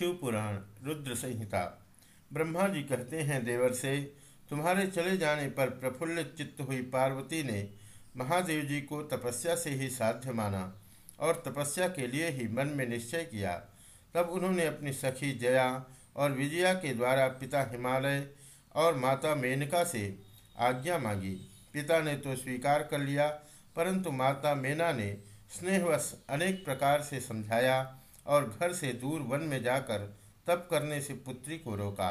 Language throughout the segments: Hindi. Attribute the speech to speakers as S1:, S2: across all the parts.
S1: शिवपुराण, रुद्र संहिता। ब्रह्मा जी कहते हैं, देवर से, तुम्हारे चले जाने पर प्रफुल्लित चित्त हुई पार्वती ने महादेव जी को तपस्या से ही साध्य माना और तपस्या के लिए ही मन में निश्चय किया। तब उन्होंने अपनी सखी जया और विजया के द्वारा पिता हिमालय और माता मेनका से आज्ञा मांगी। पिता ने तो स्वीकार कर लिया, परंतु माता मेना ने स्नेहवश अनेक प्रकार से समझाया और घर से दूर वन में जाकर तप करने से पुत्री को रोका।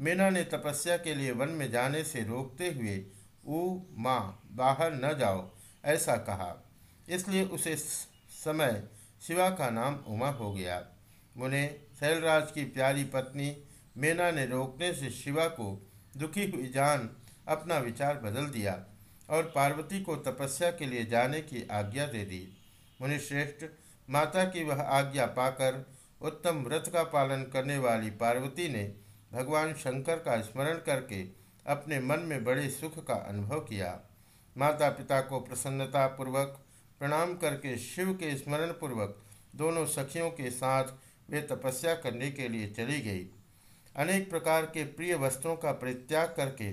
S1: मीना ने तपस्या के लिए वन में जाने से रोकते हुए, ऊ, माँ, बाहर न जाओ, ऐसा कहा। इसलिए उसे समय शिवा का नाम उमा हो गया। मुने शैलराज की प्यारी पत्नी मेना ने रोकने से शिवा को दुखी हुई जान अपना विचार बदल दिया और पार्वती को तपस्या के लिए जाने की आज्ञा दे दी। मुनिश्रेष्ठ माता की वह आज्ञा पाकर उत्तम व्रत का पालन करने वाली पार्वती ने भगवान शंकर का स्मरण करके अपने मन में बड़े सुख का अनुभव किया। माता पिता को प्रसन्नता पूर्वक प्रणाम करके शिव के स्मरण पूर्वक दोनों सखियों के साथ वे तपस्या करने के लिए चली गई। अनेक प्रकार के प्रिय वस्त्रों का परित्याग करके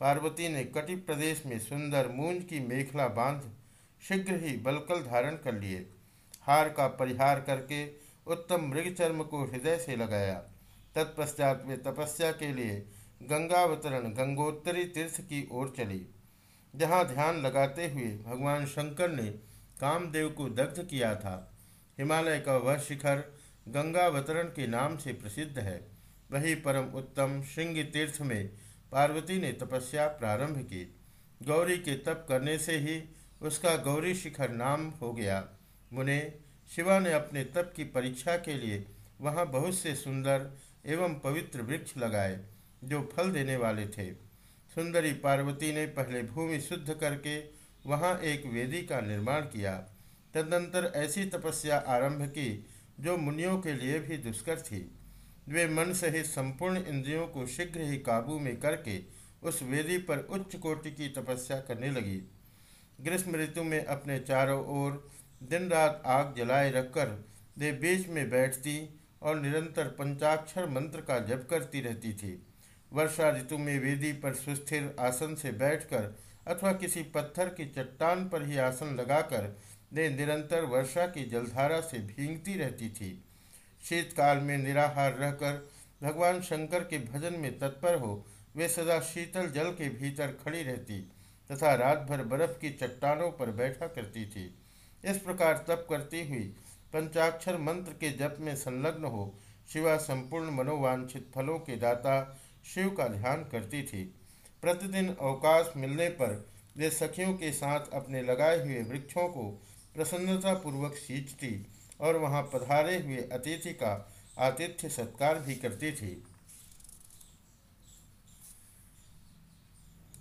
S1: पार्वती ने कटि प्रदेश में सुंदर मूंज की मेखला बाँध शीघ्र ही बलकल धारण कर लिए। हार का परिहार करके उत्तम मृग चर्म को हृदय से लगाया। तत्पश्चात वे तपस्या के लिए गंगावतरण गंगोत्तरी तीर्थ की ओर चली। जहाँ ध्यान लगाते हुए भगवान शंकर ने कामदेव को दग्ध किया था। हिमालय का वह शिखर गंगावतरण के नाम से प्रसिद्ध है। वही परम उत्तम श्रृंग तीर्थ में पार्वती ने तपस्या प्रारंभ की। गौरी के तप करने से ही उसका गौरी शिखर नाम हो गया। मुने, शिवा ने अपने तप की परीक्षा के लिए वहाँ बहुत से सुंदर एवं पवित्र वृक्ष लगाए, जो फल देने वाले थे। सुंदरी पार्वती ने पहले भूमि शुद्ध करके वहाँ एक वेदी का निर्माण किया। तदनंतर ऐसी तपस्या आरंभ की, जो मुनियों के लिए भी दुष्कर थी। वे मन सहित संपूर्ण इंद्रियों को शीघ्र ही काबू में करके उस वेदी पर उच्च कोटि की तपस्या करने लगी। ग्रीष्म ऋतु में अपने चारों ओर दिन रात आग जलाए रखकर वे बीच में बैठती और निरंतर पंचाक्षर मंत्र का जप करती रहती थी। वर्षा ऋतु में वेदी पर सुस्थिर आसन से बैठकर अथवा किसी पत्थर की चट्टान पर ही आसन लगाकर वे निरंतर वर्षा की जलधारा से भींगती रहती थी। शीतकाल में निराहार रहकर भगवान शंकर के भजन में तत्पर हो वे सदा शीतल जल के भीतर खड़ी रहती तथा रात भर बर्फ़ की चट्टानों पर बैठा करती थी। इस प्रकार तप करती हुई पंचाक्षर मंत्र के जप में संलग्न हो शिवा संपूर्ण मनोवांछित फलों के दाता शिव का ध्यान करती थी। प्रतिदिन अवकाश मिलने पर वे सखियों के साथ अपने लगाए हुए वृक्षों को प्रसन्नतापूर्वक सींचती और वहाँ पधारे हुए अतिथि का आतिथ्य सत्कार भी करती थी।